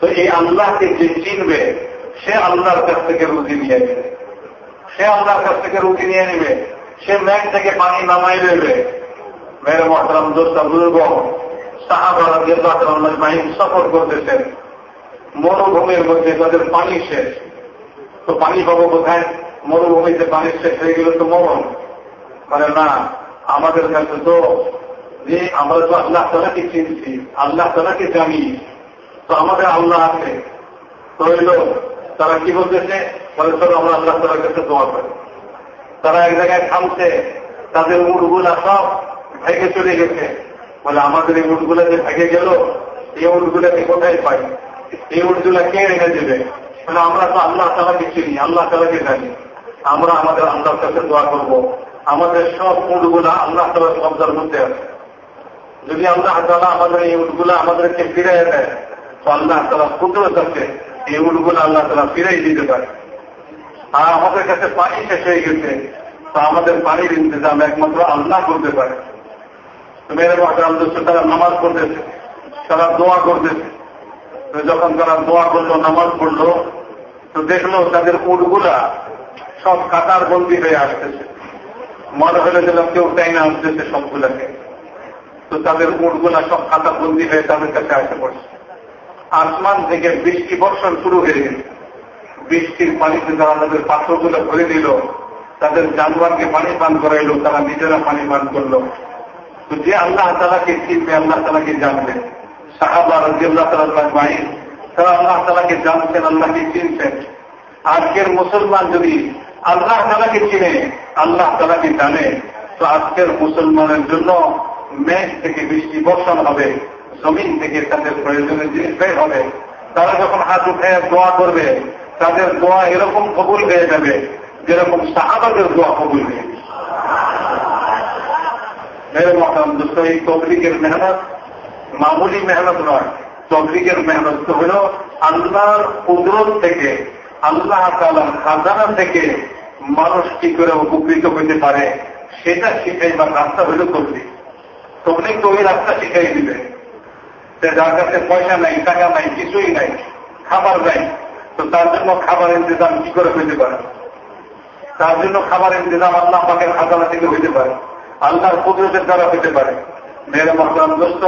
তো এই আল্লাহকে যে চিনবে, সে আল্লাহর কাছ থেকে রুজি নিয়ে নেবে। সে আল্লাহর কাছ থেকে রুজি নিয়ে নেবে। সে ম্যাগ থেকে পানি নামাই দেবে। মেরে মহতরাম দোস্তা বুজুর্গ সাহাবারা বাহিনী সফর করতেছেন। মরুভূমির মধ্যে তাদের পানি শেষ। তো পানি পাবো কোথায়? মরুভূমিতে পানি শেষ হয়ে গেলে তো মরণ। মানে না, আমাদের কাছে তো, যে আমরা তো আল্লাহ তালাকে চিনছি, আল্লাহ তালাকে জানি। তো আমাদের আল্লাহ আছে। তো তারা কি বলতেছে? বলে, চলো, আমরা আল্লাহ তালার কাছে দোয়া করি। তারা এক জায়গায় থামছে। তাদের উঠগুলা সব ভেঙে চলে গেছে। বলে, আমাদের এই উঠগুলা যে ভেঙে গেল, এই উঠগুলাকে কোথায় পাই? এই উঠগুলা কে রেখে দেবে? বলে, আমরা তো আল্লাহ তালাকে চিনি, আল্লাহ তালাকে জানি। আমরা আমাদের আল্লাহর কাছে দোয়া করব। আমাদের সব উঠগুলা আল্লাহ তালার কবজার মধ্যে আছে। যদি আল্লাহ তালা আমাদের এই উঠগুলা আমাদেরকে ফিরে দেয় আল্লাহ তারা কুদরত আছে, এই উঠগুলো আল্লাহ তারা ফিরাই দিতে পারে। আর আমাদের কাছে পানি শেষ হয়ে গেছে, তো আমাদের পানির ইন্তজাম একমাত্র আল্লাহ করতে পারে। মেরে মহাজালদস্য তারা নামাজ পড়তেছে, তারা দোয়া করতেছে। যখন তারা দোয়া করল, নামাজ পড়ল, তো দেখল তাদের উটগুলা সব কাতার বন্দি হয়ে আসতেছে। মনে হলে যেন কেউ টাইনা আসতেছে সবগুলাকে। তো তাদের উটগুলা সব কাতার বন্দি হয়ে তাদের কাছে আসে পড়ছে। আসমান থেকে বৃষ্টি বর্ষণ শুরু হয়ে গেছে। বৃষ্টির পানিতে তারা তাদের পাথরগুলো ভরে দিল। তাদের জানোয়ারকে পানি পান করাইল, তারা নিজেরা পানি পান করল। তো যে আল্লাহ তালাকে চিনবে, আল্লাহ তালাকে জানবে। সাহাবা রাজিয়াল্লাহ তালা মাহিন তারা আল্লাহ তালাকে জানছেন আল্লাহকে চিনছেন আজকের মুসলমান যদি আল্লাহ তালাকে চিনে, আল্লাহ তালাকে জানে, তো আজকের মুসলমানের জন্য মেঘ থেকে বৃষ্টি বর্ষণ হবে। জমিন থেকে তাদের প্রয়োজনীয় জিনিস বের হবে। তারা যখন হাত উঠে দোয়া করবে, তাদের দোয়া এরকম কবুল হয়ে যাবে যেরকম সাহাবাদের দোয়া কবুল হয়ে মতাম দোস্ত এই তবলিগের মেহনত মামুলি মেহনত নয়, তবলিগের মেহনত তো হল আল্লাহর কুদরত থেকে, আল্লাহ তালার খাজানা থেকে মানুষ কি করে উপকৃত হইতে পারে, সেটা শিখাই বা রাস্তা হইল তবলিক তবলিগ তো ওই রাস্তা শিখাই দিবে। যার কাছে পয়সা নাই, টাকা নাই, কিছুই নাই, খাবার নাই, তো তার জন্য খাবার ইন্তজাম কি করে হইতে পারে? তার জন্য খাবার ইন্তজাম আল্লাহ পাকের খাজানা থেকে হইতে পারে। আল্লাহর কুদরতের দ্বারা হইতে পারে। মেয়ের মহতারাম দোস্ত,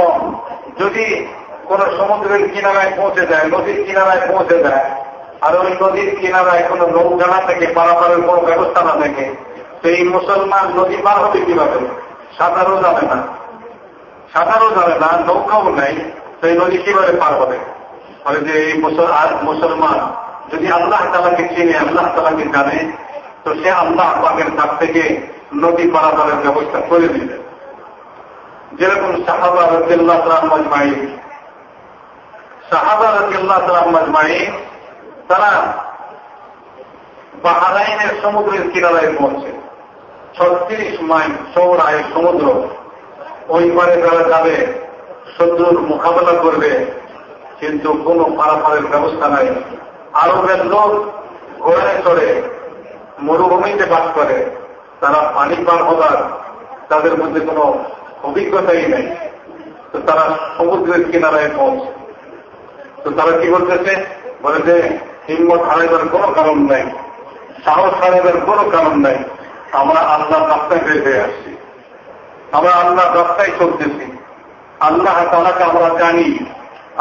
যদি কোন সমুদ্রের কিনারায় পৌঁছে যায়, নদীর কিনারায় পৌঁছে যায়, আর ওই নদীর কিনারায় কোন নৌজানা থেকে, পারাপারের কোন ব্যবস্থা না থাকে তো এই মুসলমান নদী পার হবে কীভাবে? সাঁতারও যাবে না। সাঁতারও যাবে না নৌকাও নাই এই নদী কীভাবে পার হবে? ফলে যে এই মুসলমান যদি আল্লাহ তালাকে চিনে, আল্লাহ তালাকে জানে, তো সে আল্লাহ পাকের কাছ থেকে নদী পারাপারের ব্যবস্থা করে দিবে। যেরকম সাহাবা রবিল্লাহ সালাম মাই সাহাবা রবিল্লাহ সালাম মাই তারা বাহারাইনের সমুদ্রের কিনারায় পৌঁছে। ছত্রিশ মাইল চৌড়ায় সমুদ্র ওই পারে তারা যাবে শত্রুর মোকাবেলা করবে, কিন্তু কোনো পারাপারের ব্যবস্থা নাই। আরবের লোক ঘোড়ায় চড়ে মরুভূমিতে বাস করে। তারা পানি পার হবার তাদের মধ্যে কোনো অভিজ্ঞতাই নেই। তো তারা সমুদ্রের কিনারায় পৌঁছে। তো তারা কি বলতেছে? বলে যে, হিম্মত হারাইবার কোনো কারণ নাই, সাহস হারাইবার কোনো কারণ নাই। আমরা আল্লাহ রাস্তায় বের আসছি। আমরা আল্লাহ রাস্তায় চলতেছি আল্লাহ তালাকে আমরা জানি,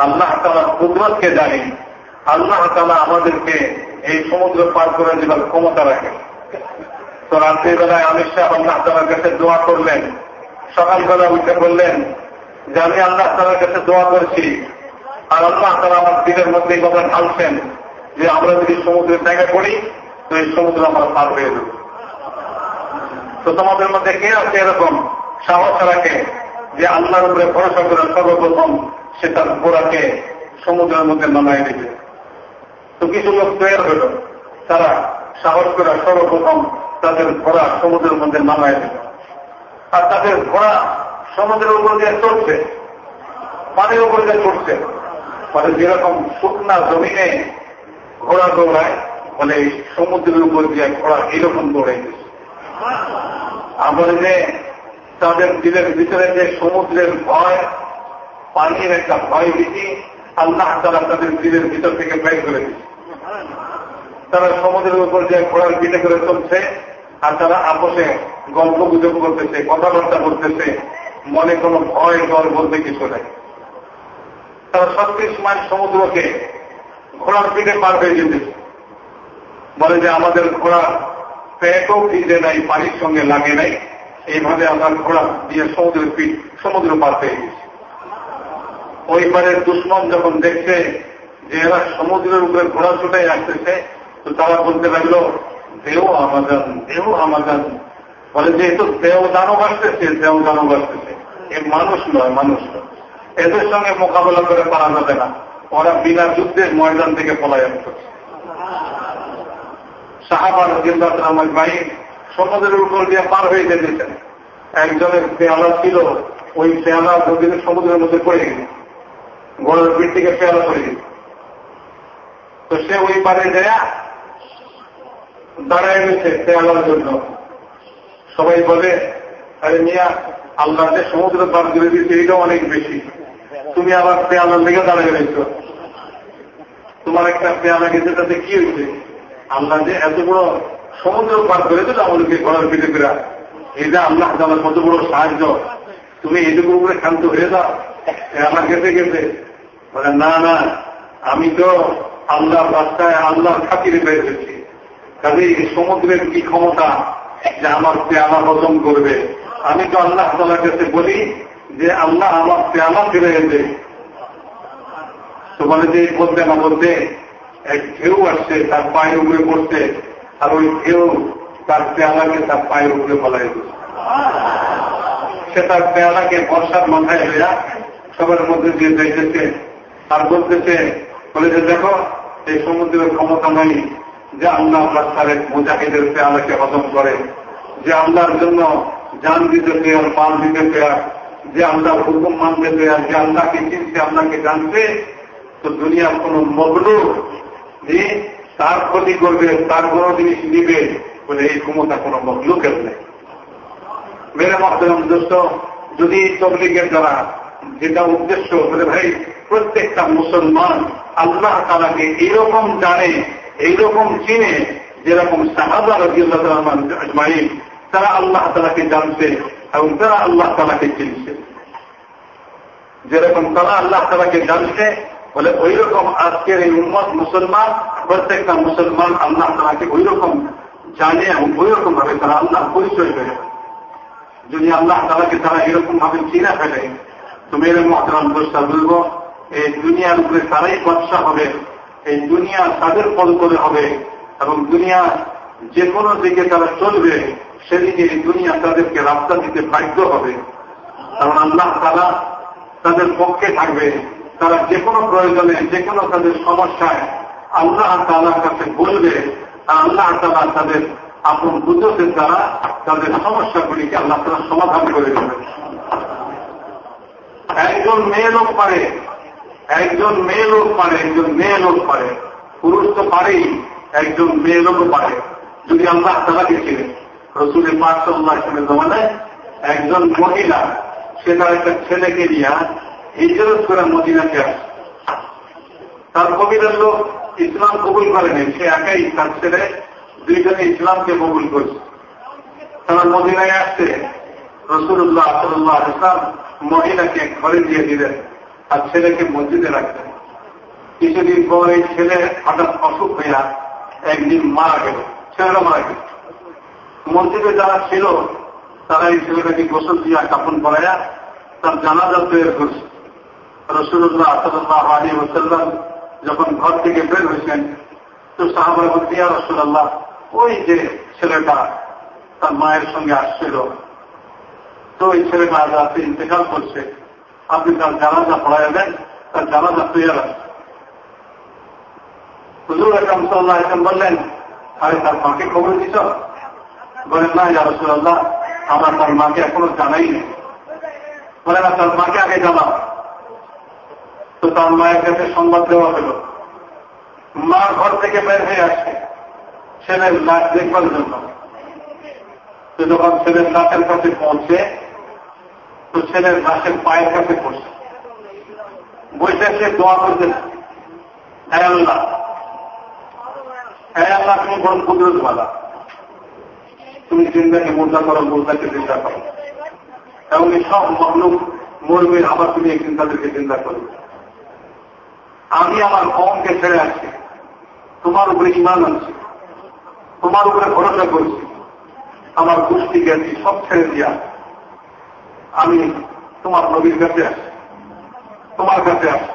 আল্লাহ তালা কুদরতকে জানি, আল্লাহ তালা আমাদেরকে এই সমুদ্র পার করে দেবার ক্ষমতা রাখে। তো রাত্রিবেলায় অমিত শাহ আল্লাহ তালার কাছে দোয়া করলেন, সকালবেলা উঠে বললেন যে, আমি আল্লাহ তালার কাছে দোয়া করছি, আর আল্লাহ তালা আমার দিনের মধ্যে এই কথা ঢালছেন যে, আমরা যদি সমুদ্রের জায়গায় পড়ি, তো এই সমুদ্র আমরা পার হয়ে দেব তো তোমাদের মধ্যে কে আছে এরকম? সাহস রাখে যে আল্লাহর উপরে ভরসা করে সর্বপ্রথম সে তার ঘোড়াকে সমুদ্রের মধ্যে নামাই দিবে। তো কিছু লোক তৈরি হল। তারা সাহস করে সর্বপ্রথম তাদের ঘোড়া সমুদ্রের মধ্যে নামাই দিল। আর তাদের ঘোড়া সমুদ্রের উপর দিয়ে চলছে পানির উপর দিয়ে চড়ছে। মানে যেরকম শুকনা জমিনে ঘোড়া দৌড়ায় বলে সমুদ্রের উপর দিয়ে ঘোড়া এরকম দৌড়াই আমাদের যে তাদের দিলের ভিতরে যে সমুদ্রের ভয়, পানির একটা ভয় ভীতি, আল্লাহ তারা তাদের দিলের ভিতর থেকে বের করে দিচ্ছে তারা সমুদ্রের উপর যে ঘোড়ার পিঠে করে চলছে, আর তারা আপোষে গল্প গুজব করতেছে, কথাবার্তা করতেছে মনে কোনো ভয়, ডর বলতে কিছু নেই। তারা ছত্রিশ মাইল সমুদ্রকে ঘোড়ার পিঠে পার হয়ে যেতেছে বলে যে আমাদের ঘোড়া পেটও ভিজে নাই, পানির সঙ্গে লাগে নাই। এইভাবে আমার ঘোড়া দিয়ে সমুদ্রের পিঠ, সমুদ্র পার পেয়ে গেছে। ওই পারের দুশ্মন যখন দেখছে যে এরা সমুদ্রের উপরে ঘোড়া ছুটে আসতেছে, তো তারা বলতে লাগল, দেও আমাদান দেও আমাদান বলে, যে তো দেও দানব আসতেছে, দেও দানব আসতেছে। এ মানুষ নয় মানুষ নয়। এদের সঙ্গে মোকাবেলা করে পারা যাবে না। ওরা বিনা যুদ্ধে ময়দান থেকে পলায়ন করছে। সাহাবার জিন্দাত আমার ভাই সমুদ্রের উপর দিয়ে পার হয়ে যেতেছেন একজনের পেয়ালা ছিল, ওই পেয়ালা নদীর সমুদ্রের মধ্যে পড়ে গেছে। গোড়ার পিঠ থেকে পেয়ালা পড়ে গেছে। তো সে ওই পারে যায়, দাঁড়ায় গেছে পেয়ালার জন্য। সবাই বলে, আরে মিয়া, আল্লাহ যে সমুদ্র পার করে দিচ্ছে এইটাও অনেক বেশি। তুমি আবার পেয়ালার লেগে দাঁড়ায় রয়েছ। তোমার একটা পেয়ালা গেছে, তাতে কি হয়েছে? আল্লাহ যে এত বড় সমুদ্র পার করে দিল আমাদেরকে ঘোড়ার পিঠে ফেরা এটা আল্লাহ তালার কত বড় সাহায্য। তুমি এইটুকু উপরে শান্ত হয়ে যাও। আমার গেছে গেছে। বলে, না না, আমি তো আল্লাহ রাস্তায় আল্লাহর খাতিরে পেয়ে হয়েছি। কাজে সমুদ্রের কি ক্ষমতা যে আমার পেয়ালা হজম করবে? আমি তো আল্লাহ তালার কাছে বলি যে, আল্লাহ আমার পেয়ালা ফিরে গেছে তো বলে যে বলতে না বলতে, এক ঢেউ আসছে, তার পায়ের উপরে পড়ছে। আর ওই ঢেউ তার পেয়ালাকে তার পায়ের উপরে ফলাই দিচ্ছে সে তার পেয়ালাকে বর্ষার মাথায় হইয়া সবার মধ্যে দিয়ে যাইতেছে। আর বলতেছে, বলে যে, দেখো, এই সমুদ্রের ক্ষমতা নাই যে আল্লাহ রাস্তার মুজাহিদের পেয়ালাকে হজম করে, যে আল্লাহর জন্য জান দিতে পেয়ার, মাল দিতে পেয়ার, যে আল্লাহ হুকুম মানতে পেয়ার, যে আল্লাহকে চিনতে, আল্লাহকে জানতে, তো দুনিয়ার কোন মগলু তার ক্ষতি করবে তার কোন জিনিস নিবে বলে এই ক্ষমতা কোন মগলুকের নেই। মেরে মহতরম দোস্ত যদি তবলিগের দ্বারা যেটা উদ্দেশ্য, বলে ভাই, প্রত্যেকটা মুসলমান আল্লাহ তালাকে এইরকম জানে, এইরকম চিনে, যেরকম সাহাবা রাজিউল্লাহ তারা আল্লাহ তালাকে জানছে এবং তারা আল্লাহ তালাকে চিনছে। যেরকম তারা আল্লাহ তালাকে জানছে বলে ওই রকম আজকের এই উন্মত মুসলমান, প্রত্যেকটা মুসলমান আল্লাহ তালাকে ওই রকম জানে এবং ওই রকম ভাবে তারা আল্লাহ পরিচয় করে। যদি আল্লাহ তালাকে তারা এরকম ভাবে চিনা ফেলে তো মেরে মহতরাম দোষটা বলব, এই দুনিয়ার উপরে তারাই বর্ষা হবে, এই দুনিয়া তাদের পদ করে হবে এবং দুনিয়া যে কোনো দিকে তারা চলবে, সেদিকে এই দুনিয়া তাদেরকে রাস্তা দিতে বাধ্য হবে। কারণ আল্লাহ তারা তাদের পক্ষে থাকবে। তারা যে কোনো প্রয়োজনে, যে কোনো তাদের সমস্যায় আল্লাহ তালার কাছে বলবে, আল্লাহ তালা তাদের আপন বুঝতের দ্বারা তাদের সমস্যাগুলিকে আল্লাহ তালা সমাধান করে দেবে একজন মেয়ে লোক পারে, একজন মেয়ে লোক পারে, একজন মেয়ে লোক পারে। পুরুষ তো পারেই, একজন মেয়ে লোকও পারে। যদি আল্লাহ তালাকে ছিলেন রসুলের পাঁচ সাল্লাহ জমানায় একজন মহিলা, সে তার একটা ছেলেকে নিয়ে হিজরত করে মদিনাকে আসে তার কবিরের লোক ইসলাম কবুল করেনি সে একাই তার ছেলে, দুইজনে ইসলামকে কবুল করছে। তারা মদিনায় আসছে। রসুল্লাহ সাল্লাহ ইসলাম মহিলাকে ঘরে দিয়ে দিলেন আর ছেলেকে মসজিদে রাখতেন কিছুদিন পর এই ছেলে হঠাৎ অসুখ হইয়া একদিন মারা গেল। ছেলেটা মারা গেল। মসজিদে যারা ছিল, তারা এই ছেলেটাকে গোসল দিয়া কাপন পড়াইয়া তার জানাজা তৈরি করছে। রসুল্লাহ আসাল্লাহ আলী ওসাল্লাম যখন ঘর থেকে বের হয়েছেন, তো সাহাবারা বলতে রসুল্লাহ ওই যে ছেলেটা তার মায়ের সঙ্গে আসছিল, তো ওই ছেলেটা আজ আপনি ইন্তেকাল করছে। আপনি তার জানাজা পড়াইয়া দেন, তার জানাজা তৈরি আছে হুজুর একরাম সাল্লাহ একরাম বললেন, আরে, তার মাকে খবর দিছ? বলেন, না, ইয়া রসুল্লাহ আমরা তার মাকে এখনও জানাই নেই। বলে না তার মাকে আগে জানাও। তো তার মায়ের কাছে সংবাদ দেওয়া হল। মা ঘর থেকে বের হয়ে আসছে। ছেলের লাশ দেখবার জন্য। তো যখন ছেলের লাশের কাছে পৌঁছে, তো ছেলের লাশের পায়ের কাছে পড়ছে। বসে সে দোয়া করতেছে হ্যাঁ আল্লাহ হ্যাঁ আল্লাহ, তুমি বড় কুদরত বালা তুমি চিন্তাকে মোর্দা করো, মোর্দাকে চিন্তা করো। এবং সব মহলুক মরবে, আবার তুমি একদিন তাদেরকে চিন্তা করবে। আমি আমার কমকে ছেড়ে আসছি। তোমার উপরে ইমান আনছি। তোমার উপরে ভরসা করছি। আমার কুষ্টি জ্ঞাতি সব ছেড়ে দিয়া আমি তোমার নবীর কাছে আসি তোমার কাছে আসি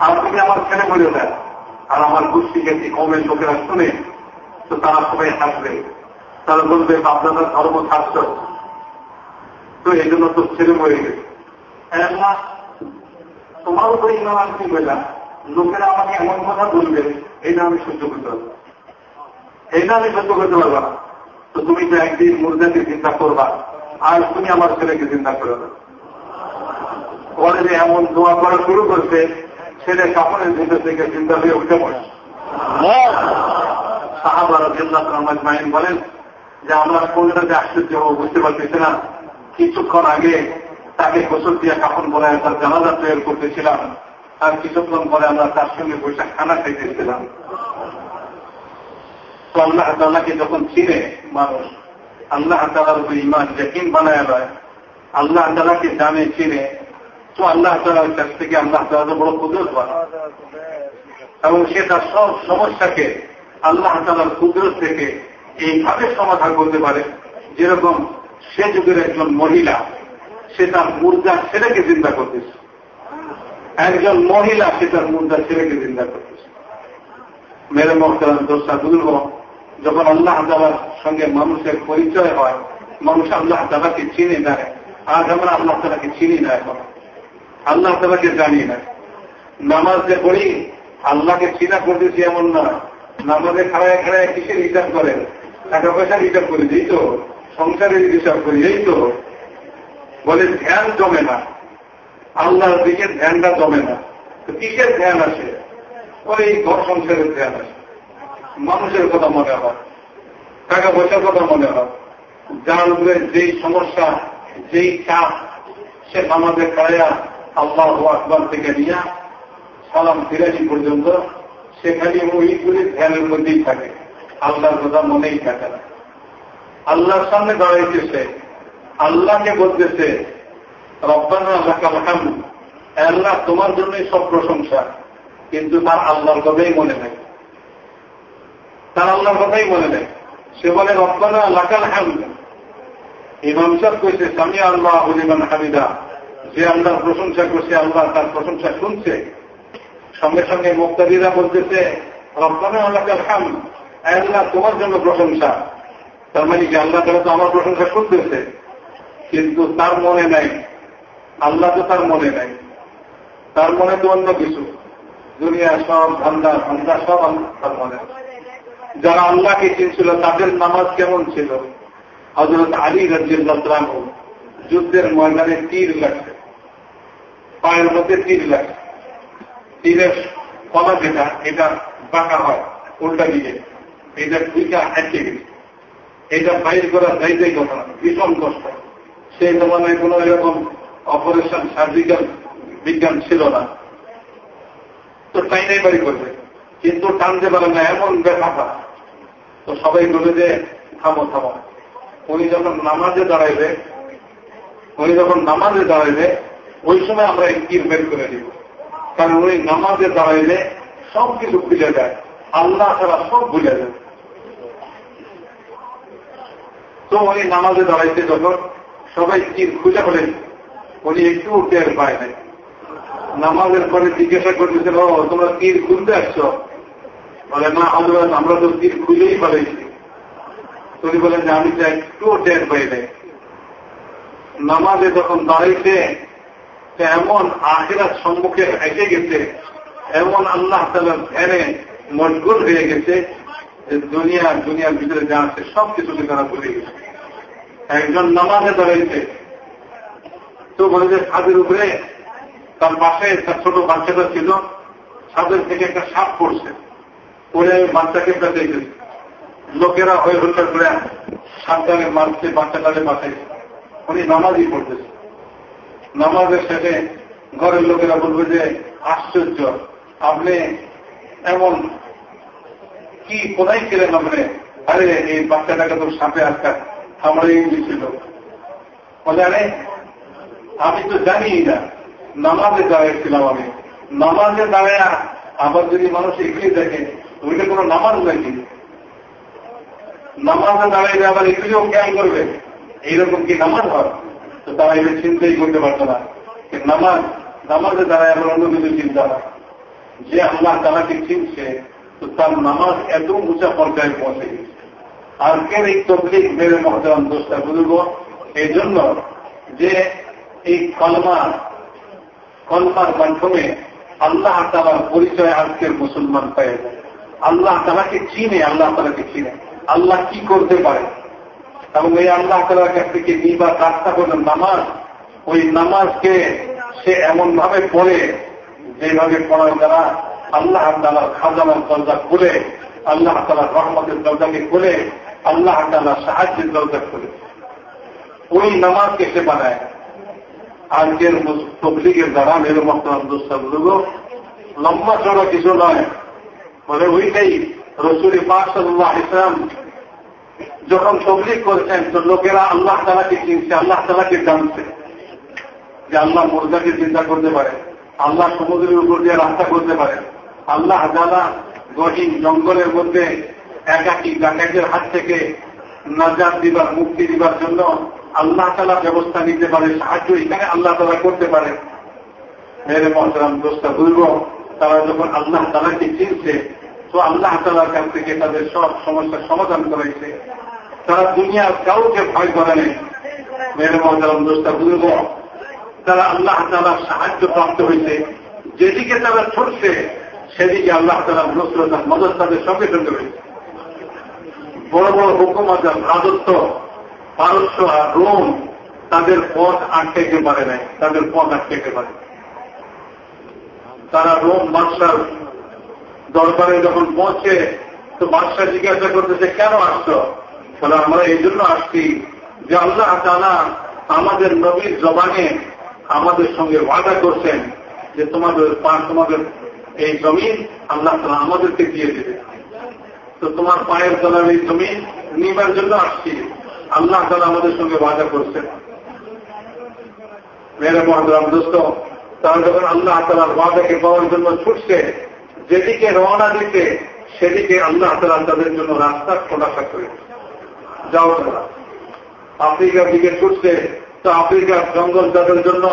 আর তুমি আমার ছেলে বলে দেয় আর আমার গোষ্ঠী গেছি কমের লোকেরা শুনে তো তারা সবাই হাসবে। তারা বলবে বাপদাদার ধর্ম ছাত্র তো এই জন্য তো ছেলে মরে গেছে। তোমার উপরে ইমাম আনছি বললাম? লোকেরা আমাকে এমন কথা বলবে না আমি সহ্য করতে পারব না। আমি সহ্য করতে পারব না। তো তুমি তো একদিন মুর্দাকে চিন্তা করবা, আর তুমি আমার ছেলেকে চিন্তা করবে পরে যে এমন দোয়া করা শুরু করছে, ছেলে কাপড়ের ভিতর থেকে চিন্তা হয়ে উঠে পড়ে। সাহাবারা জিল্লাহ মাহিন বলেন যে, আমরা কোনটা যে আশ্চর্য বুঝতে পারতেছি না। কিছুক্ষণ আগে তাকে গোসল দিয়ে কাপড় পরায় তার জানাজা তৈরি করতেছিলাম। আর কিছুক্ষণ পরে আমরা তার সঙ্গে বসে খানা খাইতেছিলাম। তো আল্লাহ তাল্লাহকে যখন চিনে মানুষ, আল্লাহ তালার উপর ইমান যেকিন বানায় নয় আল্লাহ তালাকে জানে, চিনে, তো আল্লাহ তালার কাছ থেকে আল্লাহ তালা বড় কুদরত বানায় এবং সে তার সব সমস্যাকে আল্লাহ তালার কুদরত থেকে এইভাবে সমাধান করতে পারে, যেরকম সে যুগের একজন মহিলা সে তার মুর্দা ছেলেকে চিন্তা করতেছে। একজন মহিলা সে তার মুর্দা ছেলেকে চিন্তা করতেছে। মেরে মহতারাম দোষা দুর্গ যখন আল্লাহ তালার সঙ্গে মানুষের পরিচয় হয়, মানুষ আল্লাহ তালাকে চিনে নেয়, আজ আমরা আল্লাহ তালাকে চিনি না এখন। আল্লাহ তালাকে জানি না। নামাজ যে পড়ি, আল্লাহকে চিনা করতেছি এমন না। নামাজে খাড়ায় খাড়ায় কিসের হিসাব করেন? টাকা পয়সার হিসাব করে, এই তো। সংসারের হিসাব করি, এই তো। বলে ধ্যান জমে না। আল্লাহর দিকে ধ্যানটা জমে না। তো কিসের ধ্যান আসে? ওই ঘর সংসারের ধ্যান আসে। মানুষের কথা মনে হয়। টাকা পয়সার কথা মনে হয়। যার উপরে যেই সমস্যা, যেই চাপ, সে আমাদের খায়া আল্লাহ আকবর থেকে নিয়ে সালাম ফিরানি পর্যন্ত সেখানে ওইগুলি ধ্যানের মধ্যেই থাকে। আল্লাহর কথা মনেই থাকে না। আল্লাহর সামনে দাঁড়াইতেছে আল্লাহকে বলতেছে, রব্বানা আল্লাহ তোমার জন্যই সব প্রশংসা, কিন্তু তার আল্লাহর কথাই মনে নেই। তার আল্লাহর কথাই মনে নেই। সে বলে, রব্বানা লাকাল হামদ ইমাম সাহেব কইছে, সামি আল্লাহ হলিমান হামিদা। যে আল্লাহর প্রশংসা করছে, আল্লাহ তার প্রশংসা শুনছে। সঙ্গে সঙ্গে মুক্তাদিরা বলতেছে, রব্বানা আল্লাহ হাম আল্লাহ তোমার জন্য প্রশংসা। তার মানে কি, আল্লাহ তো আমার প্রশংসা শুনতেছে? কিন্তু তার মনে নাই। আল্লাহ তো তার মনে নাই। তার মনে তো অন্য কিছু। দুনিয়া সব ধান্দা ধান্দা সব তার মনে। যারা আল্লাহকে চিনছিল, তাদের নামাজ কেমন ছিল? হজরত আলী রাজিয়াল যুদ্ধের ময়দানে তীর লাগছে। পায়ের মধ্যে তীর লাগছে। তীরের কলা যেটা, এটা বাঁকা হয়, উল্টা দিকে। এটা দুইটা হাঁটে গেছে। এটা বাইর করা যাইতেই কথা ভীষণ কষ্ট। সেই জমানায় কোন এরকম অপারেশন সার্জিক্যাল বিজ্ঞান ছিল না। তো তাই নাই বাড়ি করবে। কিন্তু টানতে পারে না, এমন ব্যথা তো সবাই বলে যে, থামো থামো। উনি যখন নামাজে দাঁড়াইবে, উনি যখন নামাজে দাঁড়াইবে, ওই সময় আমরা তীর বের করে দিব। কারণ উনি নামাজে দাঁড়াইলে সব কিছু খুঁজে যায়। আল্লাহ ছাড়া সব ভুলে যায়। তো উনি নামাজে দাঁড়াইতে যখন সবাই তীর খুঁজে ফেলেন। উনি একটু টের পায় নাই। নামাজের পরে জিজ্ঞাসা করতেছেন ও, তোমরা তীর খুঁজতে আসছো? বলে, না হজরত আমরা তো তীর খুঁজেই ফেলেছি। উনি বলেন যে আমি তো একটু টের পাই নাই। নামাজে যখন দাঁড়াইছে এমন আখেরার সম্মুখে এসে গেছে, এমন আল্লাহ তালার ধ্যানে মজগুল হয়ে গেছে দুনিয়া, দুনিয়ার ভিতরে যা আছে সব কিছুকে তারা ভুলে গেছে। একজন নামাজে দাঁড়াইছে তো বলে যে ছাদের উপরে তার পাশে তার ছোট বাচ্চাটা ছিল ছাদের থেকে একটা সাপ পড়ছে। পড়ে বাচ্চাকে পেঁচাইতেছে লোকেরা হয়ে হত্যা করে সাবধানে মারছে, বাচ্চাটাকে বাঁচাইছে। উনি নামাজই পড়তেছে। নামাজের শেষে ঘরের লোকেরা বলবে যে, আশ্চর্য, আপনি এমন কি কোথায় ছিলেন আপনি আরে, এই বাচ্চাটাকে তো সাপে আটকা আমরা এই ছিল আরে, আমি তো জানি না। নামাজে দাঁড়িয়েছিলাম আমি। নামাজে দাঁড়ায় আবার যদি মানুষ এগিয়ে দেখে, ওইটা কোনো নামাজ নাকি? নামাজে দাঁড়াইলে আবার এগুলিও জ্ঞান করবে। এইরকম কি নামাজ হয়? তো তারা এটা চিন্তাই করতে পারতো না। নামাজ, নামাজে দাঁড়ায় আবার অন্য কিছু চিন্তা হয়। যে আল্লাহ তালাকে চিনছে, তো তার নামাজ এত উঁচা পর্যায়ে পৌঁছে গেছে। আজকের এই তবলিক মেরে মহতারাম দোষটা বুঝব? এই জন্য যে এই কলমা, কলমার মাধ্যমে আল্লাহ তালার পরিচয় আজকের মুসলমান পেয়ে। আল্লাহ তালাকে চিনে, আল্লাহ তালাকে চিনে। আল্লাহ কি করতে পারে? এবং এই আল্লাহ তালার কাছ থেকে নিবার রাস্তা করলেন নামাজ। ওই নামাজকে সে এমন ভাবে পড়ে, যেভাবে পড়ার দ্বারা আল্লাহ তালার খাজানার দরজা খুলে, আল্লাহ তালার রহমতের দরজাকে খুলে আল্লাহ তালার সাহায্যের দরজা খুলে ওই নামাজকে সে বানায়। আজকের তবলিগের দ্বারা মেরু মহতাবুল লম্বা চড়া কিছু নয়। বলে ওইটাই রসুরি পাকসাল্লাহ ইসলাম যখন তবলিগ করছেন, তো লোকেরা আল্লাহ তালাকে চিনছে, আল্লাহ তালাকে জানছে। যে আল্লাহ মুরগাকে চিন্তা করতে পারে, আল্লাহ সমুদ্রের উপর দিয়ে রাস্তা করতে পারে। আল্লাহ তালা গহীন জঙ্গলের মধ্যে একাকি ডাকাতের হাত থেকে নাজাদ দিবার, মুক্তি দিবার জন্য আল্লাহ তালা ব্যবস্থা নিতে পারে, সাহায্য এখানে আল্লাহ তালা করতে পারে। মেরে মহতরাম দোষটা বুঝব? তারা যখন আল্লাহ তালাকে চিনছে, তো আল্লাহ তালার কাছ থেকে তাদের সব সমস্যার সমাধান করাইছে। তারা দুনিয়ার কাউকে ভয় করে নেই। মেরে মহতরাম দোষটা বুঝব? তারা আল্লাহ তালার সাহায্য প্রাপ্ত হয়েছে। যেদিকে তারা ছুটছে, সেদিকে আল্লাহ তালার নসরতার মদত তাদের সঙ্গে সঙ্গে হয়েছে বড় বড় হুকুমত রাজত্ব, পারস্য আর রোম তাদের পথ আটকাইতে পারে নাই, তাদের পথ আটকাইতে পারে। তারা রোম বাদশার দরবারে যখন পৌঁছে, তো বাদশাহ জিজ্ঞাসা করতেছে, কেন আসছ? বলে, আমরা এই জন্য আসছি যে আল্লাহ তালা আমাদের নবীর জবানে আমাদের সঙ্গে ওয়াদা করছেন যে তোমাদের তোমাদের এই জমিন আল্লাহ তালা আমাদেরকে দিয়ে দেবে তো তোমার পায়ের তলার এই জমিন নিবার জন্য আসছি। আল্লাহ তালা আমাদের সঙ্গে ওয়াদা করছেন। মেরে মহাদাম দোস্ত, তারা যখন আল্লাহ তালার ওয়াদাকে পাওয়ার জন্য ছুটছে, যেদিকে রওনা দিতে, সেদিকে আল্লাহ তালা তাদের জন্য রাস্তা খোলাসা করে যাও তারা আফ্রিকার দিকে ছুটছে, তো আফ্রিকার জঙ্গল তাদের জন্য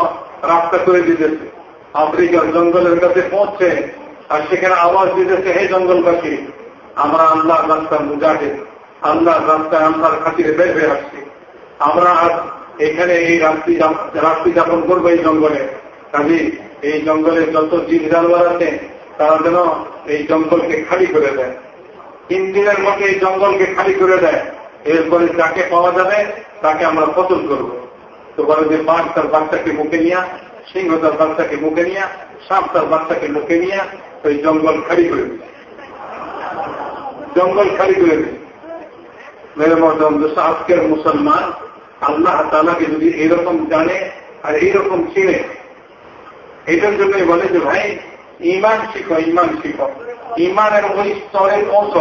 রাস্তা করে দিতেছে। আফ্রিকার জঙ্গলের কাছে পৌঁছছে, আর সেখানে আওয়াজ দিতেছে, হে জঙ্গলবাসী আমরা আল্লাহ রাস্তার মুজাহে আল্লাহ রাস্তায় আল্লাহর খাতিরে বের হয়ে আসছি। আমরা আজ এখানে এই রাত্রি রাত্রি যাপন করব এই জঙ্গলে। কাজে, এই জঙ্গলে যত জীব জানোয়ার আছে, তারা যেন এই জঙ্গলকে খালি করে দেয়। তিন দিনের মধ্যে এই জঙ্গলকে খালি করে দেয়। এরপরে যাকে পাওয়া যাবে, তাকে আমরা পতন করব। তো বলে যে বাঘ তার বাচ্চাকে মুখে নিয়ে, সিংহ তার বাচ্চাকে মুখে নিয়ে, সাপ তার বাচ্চাকে মুখে নিয়ে, ওই জঙ্গল খালি করে দিচ্ছে। জঙ্গল খালি করে দিচ্ছে মেরে আজকের মুসলমান আল্লাহ তালাকে যদি এইরকম জানে আর এইরকম চিনে এটার জন্যই বলে যে, ভাই ইমান শিখো ইমান শিখো। ইমানের ওই স্তরে পৌঁছ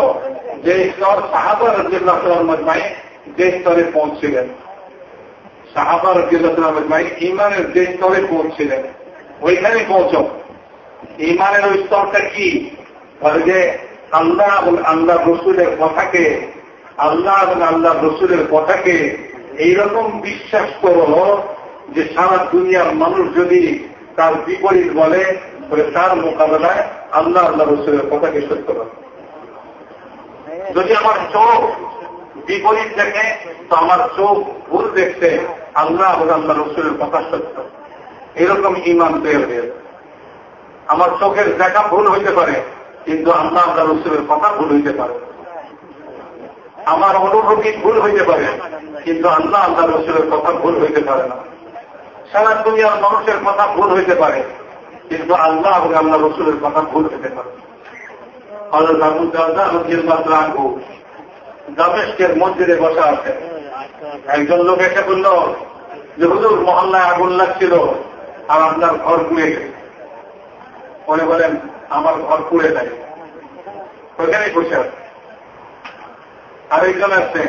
যে স্তর সাহাবার রাজ্লাহ মজমাই যে স্তরে পৌঁছছিলেন সাহাবার রাজ্লাহ মজমাই ইমানের যে স্তরে পৌঁছছিলেন ওইখানে পৌঁছ ইমানের ওই স্তরটা কি? যে আল্লাহ এবং আল্লাহ রসুলের কথাকে, আল্লাহ এবং আল্লাহ রসুলের কথাকে এইরকম বিশ্বাস করো যে সারা দুনিয়ার মানুষ যদি তার বিপরীত বলে বলে তার মোকাবেলায় আল্লাহ আল্লাহ রসুলের কথাকে সত্য করে। যদি আমার চোখ বিপরীত দেখে, তো আমার চোখ ভুল দেখছে আল্লাহ এবং আল্লাহ রসুলের কথা সত্য। এরকম ইমান তৈরি হয়ে আমার চোখের দেখা ভুল হইতে পারে কিন্তু আল্লাহ আল্লাহ রসুলের কথা ভুল হইতে পারে। আমার অনুভূতি ভুল হইতে পারে, কিন্তু আল্লাহ আল্লাহ রসুলের কথা ভুল হইতে পারে না। সারা দুনিয়ার মানুষের কথা ভুল হইতে পারে, কিন্তু আল্লাহ এবং আল্লাহ রসুলের কথা ভুল হইতে পারে। দামেশকের মন্দিরে বসা আছে। একজন লোক এসে বলল, যে হুজুর, মহল্লায় আগুন লাগছিল, আর আপনার ঘর পুড়ে গেছে। মনে বলেন আমার ঘর পুড়ে যায়। ওইখানেই বসে আছে। আরেকজন আসছে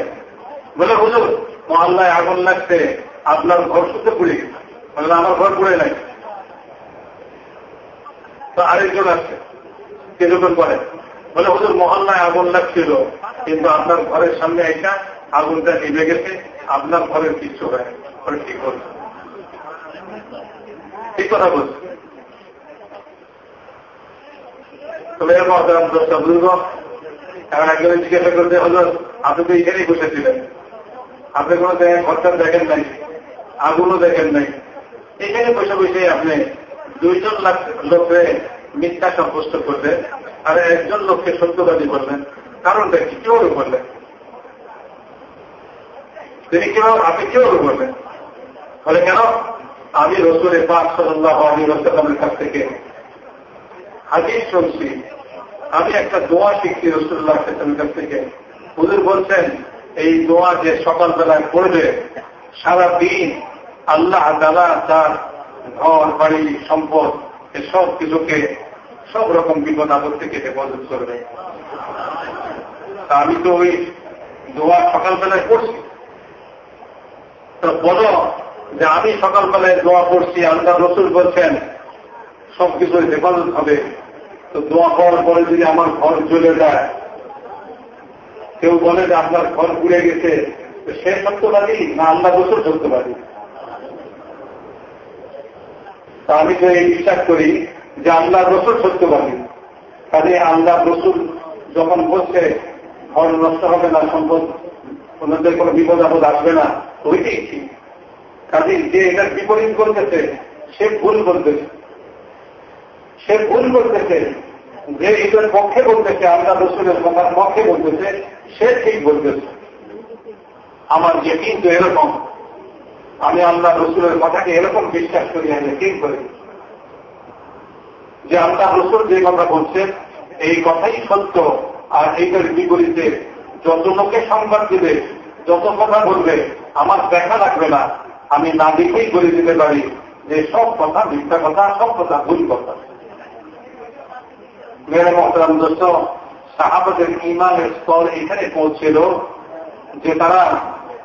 বলে, হুজুর, মহল্লায় আগুন লাগছে, আপনার ঘর শুধু পুড়ে গেছে। বললাম আমার ঘর পুড়ে নাই। তো আরেকজন আসছে কিছুক্ষণ পরে বলে, হুজুর, মহল্লায় আগুন লাগছিল, কিন্তু আপনার ঘরের সামনে একটা আগুনটা নিভে গেছে, আপনার ঘরের কিচ্ছু হয় ঠিক বলছে ঠিক কথা বলছে। তবে দশটা বুঝব এখন একজনের জিজ্ঞাসা করতে হলো আপনি তো এখানেই বসেছিলেন আপনি কোনো জায়গায় ঘরটা দেখেন নাই, আগুনও দেখেন নাই। এখানে বসে বসে আপনি দুইজন লাখ লোককে মিথ্যা সাব্যস্ত করলেন আর একজন লোককে সত্যবাদী করলেন। কারণটা কি? কীভাবে করলেন? তিনি কীভাবে আপনি কীভাবে করলেন? বলে, কেন? আমি রসুলের পাক সাল্লাহ আলী রসালামের কাছ থেকে হাজির চলছি আমি একটা দোয়া শিখছি রসুল্লাহ কাছ থেকে। হুজুর বলছেন, এই দোয়া যে সকালবেলায় পড়বে সারা দিন আল্লাহ দাদা তার ঘর, বাড়ি, সম্পদ সব কিছুকে সব রকম বিপদ আপদ থেকে হেফাজত করবে তা আমি তো ওই দোয়া সকালবেলায় পড়ছি। তো বলো যে আমি সকালবেলায় দোয়া পড়ছি, আল্লাহ রসুল বলছেন সব কিছু হেফাজত হবে। তো দোয়া করার পরে যদি আমার ঘর চলে যায়, কেউ বলে যে আপনার ঘর পুড়ে গেছে, তো সে সত্যবাদী না আল্লাহ রসুল সত্যবাদী? তা আমি তো এই বিশ্বাস করি যে আল্লাহ রসুল সত্যবাদী। কাজে আল্লাহ রসুল যখন বলছে ঘর নষ্ট হবে না, সম্পদ, ওনাদের কোনো বিপদ আপদ আসবে না, ওইটাই ঠিক। কাজে যে এটার বিপরীত করতেছে, সে ভুল করতেছে। সে ভুল করতেছে, যে এটার পক্ষে বলতেছে, আল্লাহ রসুলের কথার পক্ষে বলতেছে, সে ঠিক বলতেছে। আমার যে কিন্তু এরকম। আমি আল্লাহ রসুলের কথাকে এরকম বিশ্বাস করি, আমি ঠিক করি। যে আল্লাহ রসুল যে কথা বলছেন এই কথাই সত্য। আর এইটার বিপরীতে যত লোকে সংবাদ দিবে, যত কথা বলবে, আমার দেখা লাগবে না। আমি না দেখেই বলে দিতে পারি যে সব কথা মিথ্যা কথা, সব কথা ভুল কথা। দোস্ত, সাহাবাদের ইমানের স্তর এখানে পৌঁছিল যে তারা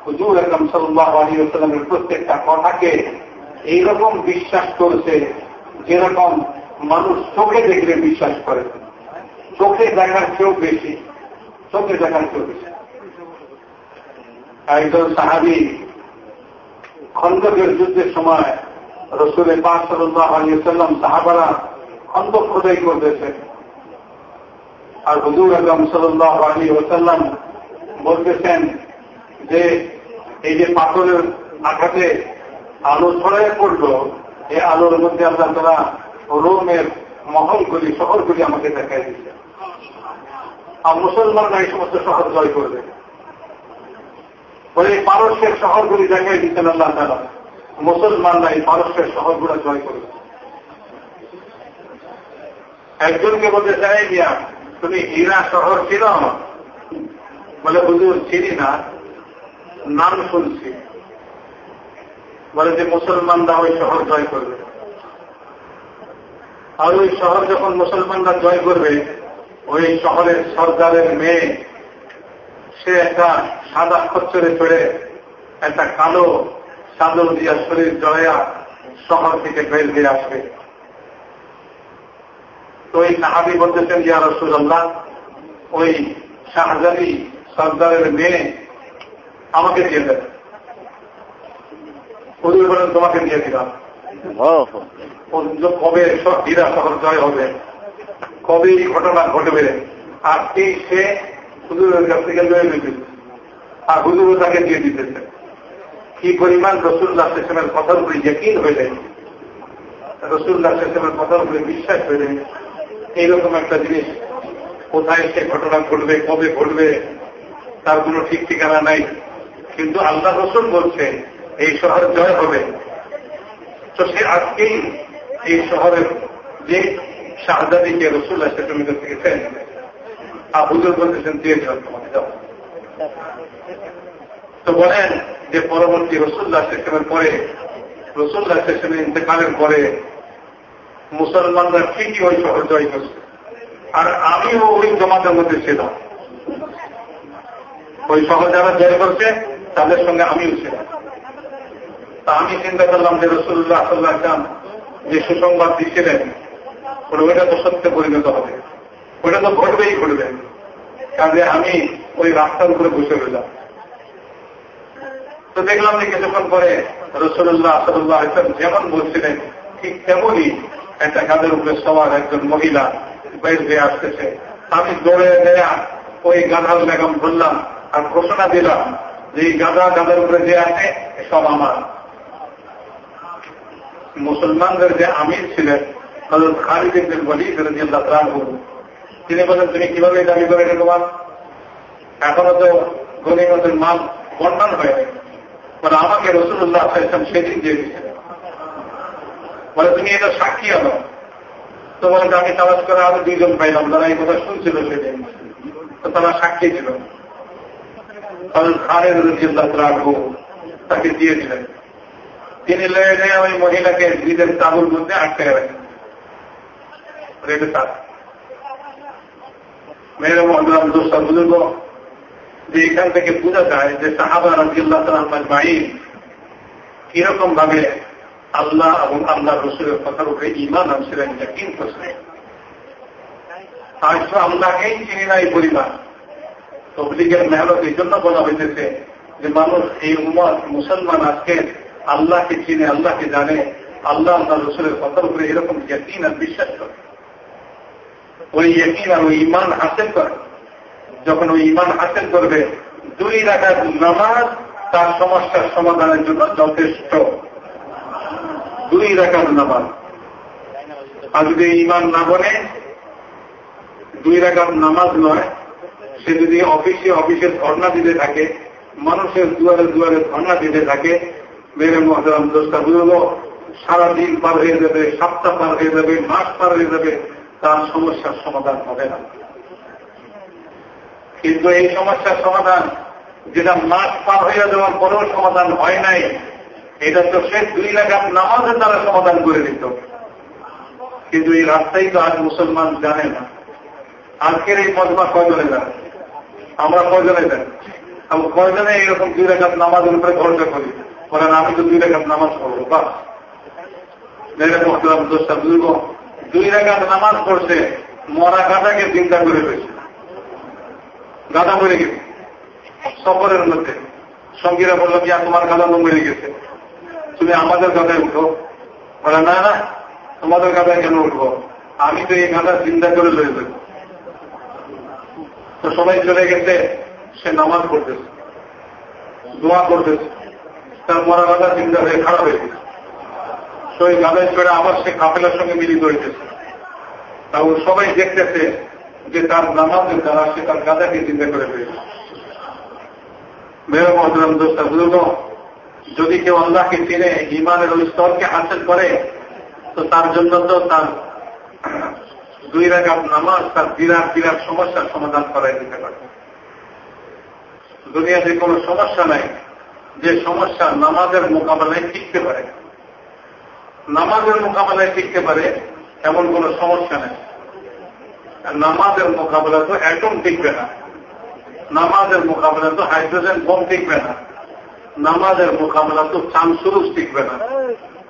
হুজুর একদম সাল্লাহ আলী আসলামের প্রত্যেকটা কথাকে এইরকম বিশ্বাস করছে যেরকম মানুষ চোখে দেখলে বিশ্বাস করে। চোখে দেখার চেয়েও বেশি, চোখে দেখার চেয়েও বেশি। একজন সাহাবি খন্দকের যুদ্ধের সময় রসুলের পাঁচ সাল্লাহ আলী সাল্লাম সাহাবারা খন্দক খোদাই করতেছে আর হুজুর আলম সাল্লাহ আলী ওসাল্লাম বলতেছেন যে এই যে পাথরের আঘাতে আলো ছড়ায় পড়ল এই আলোর মধ্যে আমরা তারা রোমের মহলগুলি, শহরগুলি আমাকে দেখাই দিচ্ছে আর মুসলমানরা এই সমস্ত শহর জয় করবে। বলে পারস্যের শহরগুলি দেখাই দিচ্ছেন আল্লাহ তারা মুসলমানরা এই পারস্যের শহরগুলো জয় করবে। একজনকে বলতে চাই মিয়া তুমি হীরা শহর ছিল বলে, হুজুর, চিনি না, নাম শুনছি। বলে যে, মুসলমানরা ওই শহর জয় করবে। আর ওই শহর যখন মুসলমানরা জয় করবে, ওই শহরের সরকারের মেয়ে, সে একটা সাদা খচ্চরে চড়ে একটা কালো চাদর দিয়া শরীর জয়া শহর থেকে বের হয়ে আসবে। তো ওই সাহাবি বলতেছেন ইয়া রসুল্লাহ ওই শাহজাদি সর্দারের মেয়ে আমাকে দিয়ে দেন হুজুর বলেন তোমাকে দিয়ে দিলাম। কবে সব হীরা শহর জয় হবে? কবে এই ঘটনা ঘটবে? আর এই সে হুজুরের কাছ থেকে লয়ে নিতে আর হুজুরও তাকে দিয়ে দিতেছে। কি পরিমাণ রসুল্লাহ সেসমের কথার উপরে যকিন হয়ে যায় রসুল্লাহ সেসমের কথার উপরে বিশ্বাস হয়ে যায় এইরকম একটা জিনিস। কোথায় সে ঘটনা ঘটবে, কবে ঘটবে, তার কোনো ঠিক ঠিকানা নাই। কিন্তু আল্লাহ রসুল বলছে এই শহর জয় হবে। তো সে আজকেই এই শহরের যে শাহজাদিকে রসুল আছে তুমি কাছ থেকে ফেন আর হুজুর বলতেছেন দিয়ে যাও তো বলেন যে পরবর্তী রসুল্লাহ সিস্টেমের পরে রসুল্লাহ স্টেশনে ইন্তেকালের পরে মুসলমানরা ঠিকই ওই শহর জয় করছে আর আমিও ওই জমাতের মধ্যে ছিলাম। ওই শহর যারা জয় করছে, তাদের সঙ্গে আমিও ছিলাম। তা আমি চিন্তা করলাম যে রসুল্লাহ সাল্লাহ যে সুসংবাদ দিচ্ছিলেন ওইটা তো সত্য পরিণত হবে। ওইটা তো ঘটবেই ঘটবে। কাজে আমি ওই রাস্তার উপরে বসে রইলাম। তো দেখলাম যে কিছুক্ষণ পরে রসুল্লাহ সাল্লাহ যেমন বলছিলেন, ঠিক তেমনই একটা কাদের উপরে সবার একজন মহিলা বের হয়ে আসতেছে। আমি দৌড়ে দেয়া ওই গাধার বেগম ধরলাম আর ঘোষণা দিলাম যে এই গাধা গাধার উপরে যে আছে সব আমার। মুসলমানদের যে আমির ছিলেন হজরত খালিদ ইবনুল ওয়ালিদ রাদিয়াল্লাহু তাআলা তিনি বলেন, তুমি কীভাবে দাবি করে তোমার? এখনও তো গনিমতের মাল বন্টন হয়ে মানে আমাকে রসুল্লাহ সেদিন দিয়ে দিয়েছিলেন বলে তুমি এটা সাক্ষী আনো। তো বলে আমি তালাশ করে আরও দুইজন পাইলাম তারা এই কথা শুনছিল তো তারা সাক্ষী ছিল তাহলে খানের রজিল্লাহ রাখব তাকে দিয়েছিলেন তিনি লয়ে ওই মহিলাকে নিজের তাবুর মধ্যে আটকে রাখেন মেয়ের মহলাম দোষা বুজুর্গ যে এখান থেকে বোঝা যায় যে সাহাবা রাজিল্লাহ তালামের মাইন কীরকম ভাবে আল্লাহ এবং আল্লাহ রসুলের কথার উপরে ইমান আনছিলেন ইয়াকিন করছিলেন আজ আল্লাহকেই চিনি নাই পরিমাণ। তবলিগের মেহনত এই জন্য বলা হইতেছে যে মানুষ এই উমর মুসলমান আজকে আল্লাহকে চিনে, আল্লাহকে জানে, আল্লাহ আল্লাহ রসুলের কথার উপরে এরকম ইয়াকিন আর বিশ্বাস করে। ওই ইয়াকিন আর ওই ইমান হাসিল করে। যখন ওই ইমান হাসিল করবে, দুই রাখার নামাজ তার সমস্যার সমাধানের জন্য যথেষ্ট। দুই রাখার নামাজ। আর যদি ইমান না বনে, দুই রাখার নামাজ নয়, সে যদি অফিসে অফিসে ধর্ণা দিতে থাকে, মানুষের দুয়ারে দুয়ারে ধর্ণা দিতে থাকে, মেরে মহাদাম দোষটা বুঝল, সারাদিন পার হয়ে যাবে, সপ্তাহ পার হয়ে যাবে, মাস পার হয়ে যাবে, তার সমস্যার সমাধান হবে না। কিন্তু এই সমস্যার সমাধান, যেটা মাস পার হয়ে যাওয়ার পরেও সমাধান হয় নাই এটা তো সে দুই লাখ নামাজের দ্বারা সমাধান করে দিত। কিন্তু এই রাস্তাই তো আজ মুসলমান জানে না। আজকের এই মজমা কয়জনে জানে? আমরা কয়জনে জানি? এবং কয়জনে এইরকম দুই রেখাত নামাজের উপরে ভরসা করি? বলেন, আমি তো দুই রেখাত নামাজ পড়ব বা দোষটা বুঝব দুই রেখাত নামাজ পড়ছে, মরা গাদাকে চিন্তা করে রয়েছে গাদা মরে গেছে। সফরের মধ্যে। সঙ্গীরা বলল কি তোমার গাদা মরে গেছে। তুমি আমাদের গাদায় উঠো। বলে, না না, তোমাদের গাদায় কেন উঠবো? আমি তো এই গাদা চিন্তা করে লয়ে যাব। তো সবাই চলে গেছে, সে নামাজ পড়তেছে, দোয়া করতেছে। তার মরা গাদা চিন্তা হয়ে খারাপ হয়ে গেছে। সেই গাদায় চড়ে আবার সে কাপেলার সঙ্গে মিলিত হইতেছে। তাও সবাই দেখতেছে যে তার নামাজের দ্বারা সে তার গাদাকে চিন্তা করে ফেলেছে মেয়ের মহতরাম দোষটা বুঝল যদি কেউ আল্লাহকে চিনে ইমানের ওই স্তরকে হাসিল করে, তো তার জন্য তো তার দুই রাগাত নামাজ, তার বিরাট বিরাট সমস্যার সমাধান করাই দিতে পারে। দুনিয়াতে কোনো সমস্যা নাই। যে সমস্যা নামাজের মোকাবেলায় টিকতে পারে। নামাজের মোকাবেলায় টিকতে পারে, এমন কোন সমস্যা নেই। নামাজের মোকাবেলা তো অ্যাটম টিকবে না। নামাজের মোকাবেলা তো হাইড্রোজেন বোম টিকবে না। নামাজের মোকাবেলা তো চাঁদ সুরুষ টিকবে না।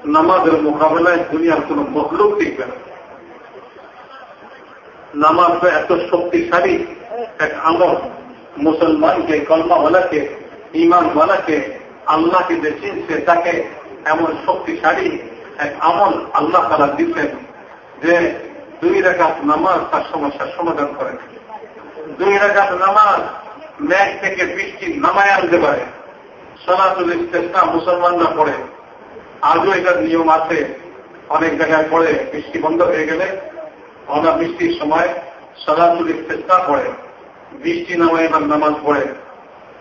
নামাজের মোকাবেলায় দুনিয়ার কোন মহলুক টিকবে না। নামাজ তো এত শক্তিশালী, এক আমল। মুসলমানকে কলমাওয়ালাকে ইমানওয়ালাকে আল্লাহকে যে চিনছে তাকে এমন শক্তিশালী এক আমল আল্লাহ তারা দিচ্ছেন যে দুই রেখাত নামাজ তার সমস্যার সমাধান করে। দুই রেখাত নামাজ ম্যাগ থেকে বৃষ্টি নামায় আনতে পারে। সনাতন চেষ্টা মুসলমানরা পড়ে। আজও এটার নিয়ম আছে। অনেক জায়গায় পড়ে, বৃষ্টি বন্ধ হয়ে গেলে। অনাবৃষ্টির সময় সরাসরি চেষ্টা পড়ে। বৃষ্টি নামায় এবার নামাজ পড়ে।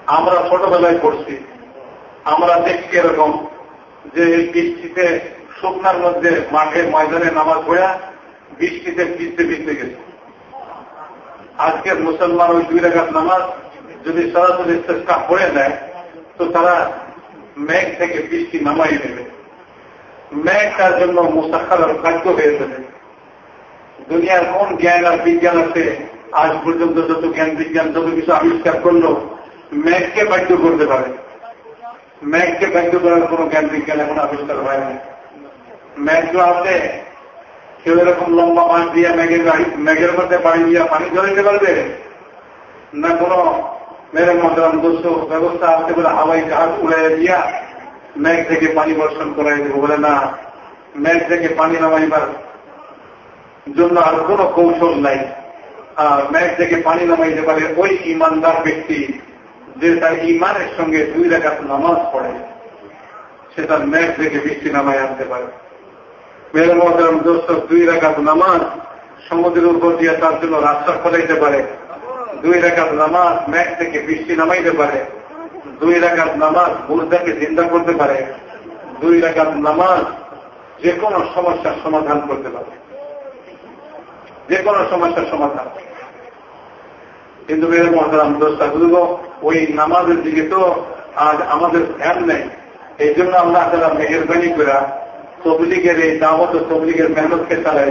আমরা ছোটবেলায় পড়ছি। আমরা দেখছি এরকম যে বৃষ্টিতে শুকনার মধ্যে মাঠে ময়দানে নামাজ পড়া, বৃষ্টিতে ভিজতে ভিজতে গেছে। আজকের মুসলমান ওই দুই রেখার নামাজ যদি সরাসরি চেষ্টা পড়ে দেয় তো তারা মেঘ থেকে বৃষ্টি নামাই নেবে। মেঘ তার জন্য মুসাখার ভাগ্য হয়ে যাবে। দুনিয়ার কোন জ্ঞান আর বিজ্ঞান আছে? আজ পর্যন্ত যত জ্ঞান বিজ্ঞান, যত কিছু আবিষ্কার করল, মেঘকে বাধ্য করতে পারে। মেঘকে বাধ্য করার কোন জ্ঞান বিজ্ঞান এখন আবিষ্কার হয় না। মেঘ তো আছে। কেউ এরকম লম্বা মাছ দিয়ে মেঘের মেঘের মধ্যে পানি দিয়ে পানি ধরে পারবে? না কোন মেরে মতরাম দোষ ব্যবস্থা আছে বলে হাওয়াই জাহাজ উড়াই দিয়া মেঘ থেকে পানি বর্ষণ করাই দেবো বলে না। মেঘ থেকে পানি নামাইবার জন্য আর কোন কৌশল নাই। মেঘ থেকে পানি নামাইতে পারে ওই ইমানদার ব্যক্তি যে তার ইমানের সঙ্গে দুই রেখাত নামাজ পড়ে। সে তার মেঘ থেকে বৃষ্টি নামাই আনতে পারে। মেয়ের মহতরম দোস্ত দুই রেখাত নামাজ সমুদ্রের উপর দিয়ে তার জন্য রাস্তা খোলাইতে পারে। দুই রেখাত নামাজ মেঘ থেকে বৃষ্টি নামাইতে পারে। দুই রেখাত নামাজ মুর্দাকে চিন্তা করতে পারে। দুই রেখাত নামাজ যে কোনো সমস্যার সমাধান করতে পারে। যে কোনো সমস্যার সমাধান। কিন্তু মেয়ের মহতারাম দোষটা বুঝব ওই নামাজের দিকে তো আজ আমাদের ধ্যান নেই। এই জন্য আমরা তারা মেহরবানি করে তবলিগের এই ও তবলিগের মেহনতকে চালাই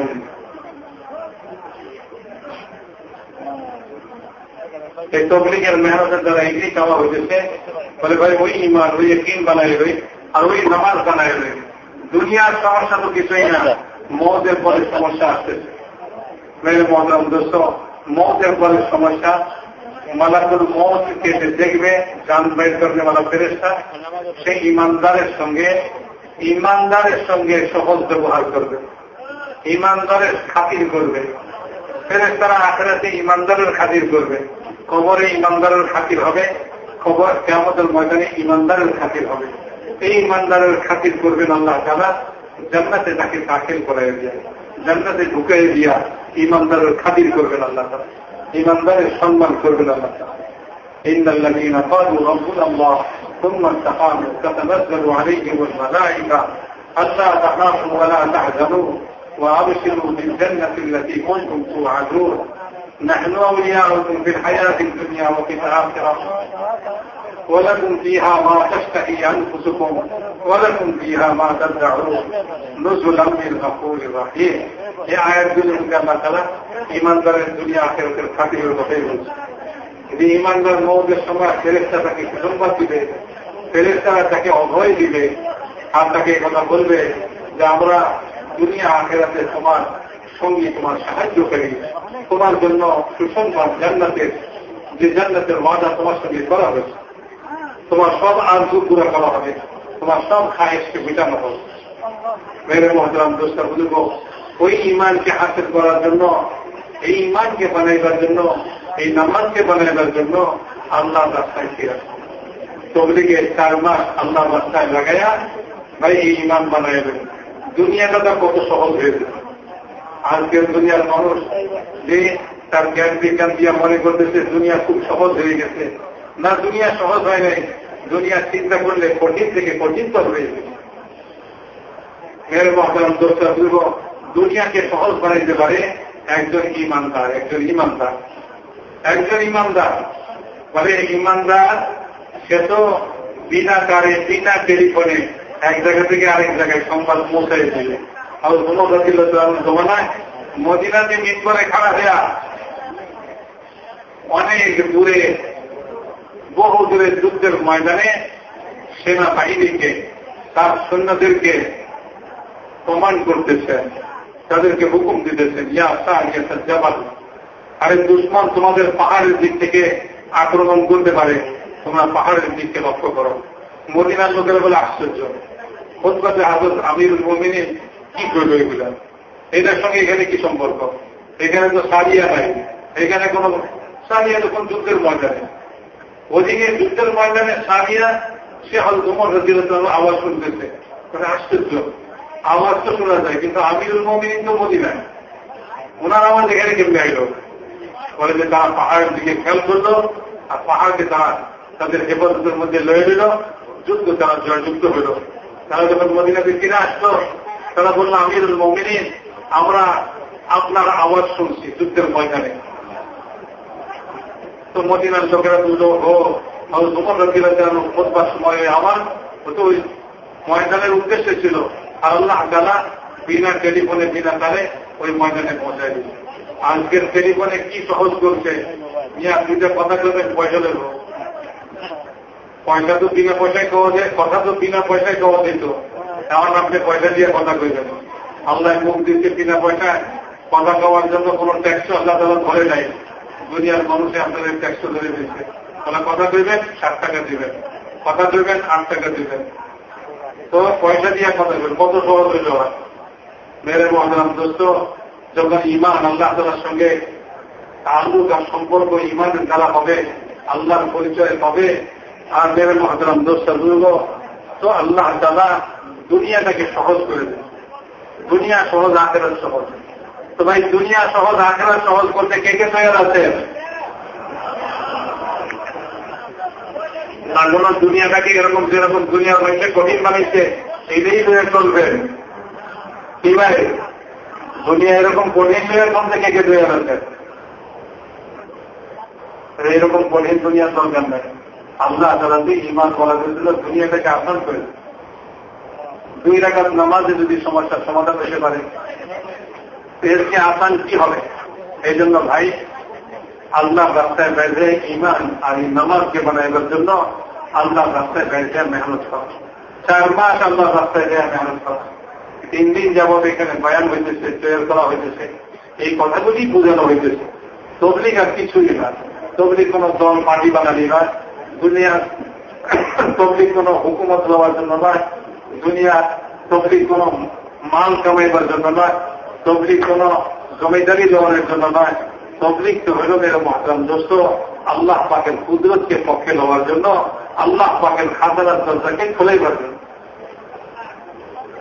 এই তবলিগের মেহনতের দ্বারা এগিয়ে খাওয়া হয়েছে বলে ভাই ওই ইমান ওই কিন বানাই রই আর ওই নামাজ বানাই রই দুনিয়ার সমস্যা তো কিছুই না। মদের পরে সমস্যা আসতেছে। মেরে মহতারাম দোস্ত মতের পরে সমস্যা। মালাকুল মত কেটে দেখবে যান বের করবে মালা ফেরেস্তা সেই ইমানদারের সঙ্গে ইমানদারের সঙ্গে সহজ ব্যবহার করবে। ইমানদারের খাতির করবে। ফেরেস্তারা আখেরাতে ইমানদারের খাতির করবে। কবরে ইমানদারের খাতির হবে খবর কেমতের ময়দানে ইমানদারের খাতির হবে এই ইমানদারের খাতির করবেন আল্লাহ তালা জান্নাতে তাকে দাখিল করাই যায় জান্নাতে ঢুকাই দিয়া ইমানদারের খাতির করবেন আল্লাহ তালা ইমানদারের সম্মান করবেন আল্লাহ তালা إن الذين قالوا ربنا الله ثم استقاموا تتنزل عليهم الملائكة ألا تخافوا ولا تحزنوا وأبشروا بالجنة التي كنتم توعدون نحن أولياؤكم في الحياة الدنيا وفي الآخرة ولكم فيها ما تشتهي أنفسكم ولكم فيها ما تدعون نزلا من غفور رحيم এই আয়াতগুলি আল্লাহ তারা ইমানদারের দুনিয়া আখেরাতের খাতিরের কথাই বলছে যদি ইমানদার মৌদের সময় ফেরেস্তা তাকে সুসংবাদ দিবে ফেরেস্তারা তাকে অভয় দিবে আর তাকে কথা বলবে যে আমরা দুনিয়া আখেরাতে তোমার সঙ্গী তোমার সাহায্য করি তোমার জন্য সুসংবাদ জান্নাতের, যে জান্নাতের ওয়াদা তোমার সঙ্গে করা হয়েছে। তোমার সব আর্জু পুরো করা হবে। তোমার সব খায়েশকে মেটানো হবে। মেরে মহতরাম দোস্তা বুঝব ওই ইমানকে হাসিল করার জন্য, এই ইমানকে বানাইবার জন্য, এই নামাজকে বানাইবার জন্য আল্লাহ রাস্তায় ফিরে তবলিগে চার মাস আল্লাহ রাস্তায় লাগাইয়া ভাই এই ইমান বানাইবেন। দুনিয়াটা কত সহজ হয়ে হয়েছে আজকের দুনিয়ার মানুষ যে তার জ্ঞান বিজ্ঞান দিয়া মনে করতেছে, দুনিয়া খুব সহজ হয়ে গেছে। না, দুনিয়া সহজ হয় নাই। দুনিয়া চিন্তা করলে কঠিন থেকে কঠিনতর হয়েছে মেয়ের মহতারাম দোষটা বুঝব দুনিয়াকে সহজ বানাইতে পারে একজন ইমানদার একজন ইমানদার। একজন ইমানদার, বলে ইমানদার, সে তো বিনা কারে, বিনা টেলিফোনে এক জায়গা থেকে আরেক জায়গায় সংবাদ পৌঁছাই দিলে মদিনাতে অনেক দূরে, বহু দূরে যুদ্ধের ময়দানে তার সৈন্যদেরকে প্রমাণ করতেছেন তাদেরকে হুকুম দিতেছেন ইয়া জাবাল আরে দুশ্মন তোমাদের পাহাড়ের দিক থেকে আক্রমণ করতে পারে, তোমরা পাহাড়ের দিককে লক্ষ্য করো। মদিনার লোকেরা বলে, আশ্চর্য। হাজর আমির মমিনে কি করবে এগুলা এটার সঙ্গে এখানে কি সম্পর্ক? এখানে তো সারিয়া নাই। এখানে কোন সারিয়া তো কোন যুদ্ধের ময়দানে। ওদিকে যুদ্ধের ময়দানে সারিয়া, সে হল তোমার আওয়াজ শুনতেছে। আশ্চর্য। আওয়াজ তো শোনা যায়, কিন্তু আমিরুল মমিন তো মদিনায়। ওনার আওয়াজ এখানে কেমনে আইল? বলে যে তারা পাহাড়ের দিকে খেয়াল করল, আর পাহাড়কে তারা তাদের হেফাজতের মধ্যে লয়ে নিল। যুদ্ধ তারা জয়যুক্ত হইল তারা যখন মদিনাতে ফিরে আসলো তারা বলল আমিরুল মমিন আমরা আপনার আওয়াজ শুনছি যুদ্ধের ময়দানে। তো মদিনার লোকেরা বলল, ও তোমার লোকেরা যেন খোঁজবার সময় আমার তো ওই ময়দানের উদ্দেশ্যে ছিল আর আল্লাহ তালা বিনা টেলিফোনে, বিনা তারে ওই ময়দানে পৌঁছায় দিচ্ছে আজকের টেলিফোনে কি সহজ করছে? নিয়ে দুইটা কথা করবেন পয়সা দেবো। পয়সা তো বিনা পয়সায় খাওয়া যায়, কথা তো বিনা পয়সায় খাওয়া দিত এমন আপনি পয়সা দিয়ে কথা কইবেন আল্লাহ মুখ দিচ্ছে বিনা পয়সায়। কথা খাওয়ার জন্য কোন ট্যাক্স আল্লাহ তালা ধরে নাই। দুনিয়ার মানুষে আপনাদের ট্যাক্স ধরে দিচ্ছে তাহলে কথা কইবেন, ষাট টাকা দিবেন। কথা কইবেন, আট টাকা দিবেন। তো পয়সা দিয়ে কথা কইবেন, কত সহজ হইল মেরে মহারাম দোস্ত, যখন ইমান আল্লাহ তালার সঙ্গে তাল্লুক আর সম্পর্ক ইমানের দ্বারা হবে, আল্লাহর পরিচয় হবে, আর মেরে মহাতারাম দোস্ত তো আল্লাহ তালা দুনিয়াটাকে সহজ করে দেবে দুনিয়া সহজ, আখেরাত সহজ। তো ভাই, দুনিয়া সহজ, আখেরাত সহজ করতে কে কে তৈরি আছে তার দুনিয়াটাকে এরকম, যেরকম দুনিয়া হয়েছে, কঠিন বানিয়েছে এইটাই ধরে চলবেন কি ভাই? দুনিয়া এরকম কঠিন কোন থেকে কে তৈরি আছে এইরকম কঠিন দুনিয়া দরকার নেই। আল্লাহ তারা দিয়ে ইমান করা হয়েছিল, দুনিয়াটাকে আসান করে দুই রাখাত নামাজে যদি সমস্যার সমাধান হতে পারে এরকে আসান কি হবে? এই জন্য ভাই, আল্লাহ রাস্তায় বেঁধে ইমান আর নামাজকে বানাইবার জন্য আল্লাহ রাস্তায় বেঁধে মেহনত করা। চার মাস আল্লাহ রাস্তায় দেয়া মেহনত করা। তিন দিন যাবত এখানে বয়ান হইতেছে তৈরি করা হইতেছে। এই কথাগুলি বোঝানো হইতেছে। তবলিক আর কিছুই না। তবলিক কোন দল, পার্টি বানালি নয় দুনিয়ার তবলিক কোন হুকুমত লওয়ার জন্য নয় দুনিয়া তবলিক কোন মাল কামাইবার জন্য নয় তবলিক কোন জমিদারি দেওয়ানোর জন্য নয়। তবলিক তো হইল মেরে মহাতাম দোস্ত, আল্লাহ পাকের কুদরতকে পক্ষে লওয়ার জন্য, আল্লাহ পাকের খাতার দরজাকে খোলাইবার জন্য।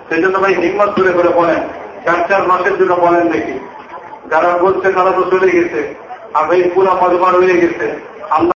সেই জন্য ভাই হিম্মত করে করে বলেন, চার চার মাসের জন্য বলেন দেখি। যারা বলছে তারা তো চলে গেছে, আর ভাই পুরা মজমার হয়ে গেছে। আল্লাহ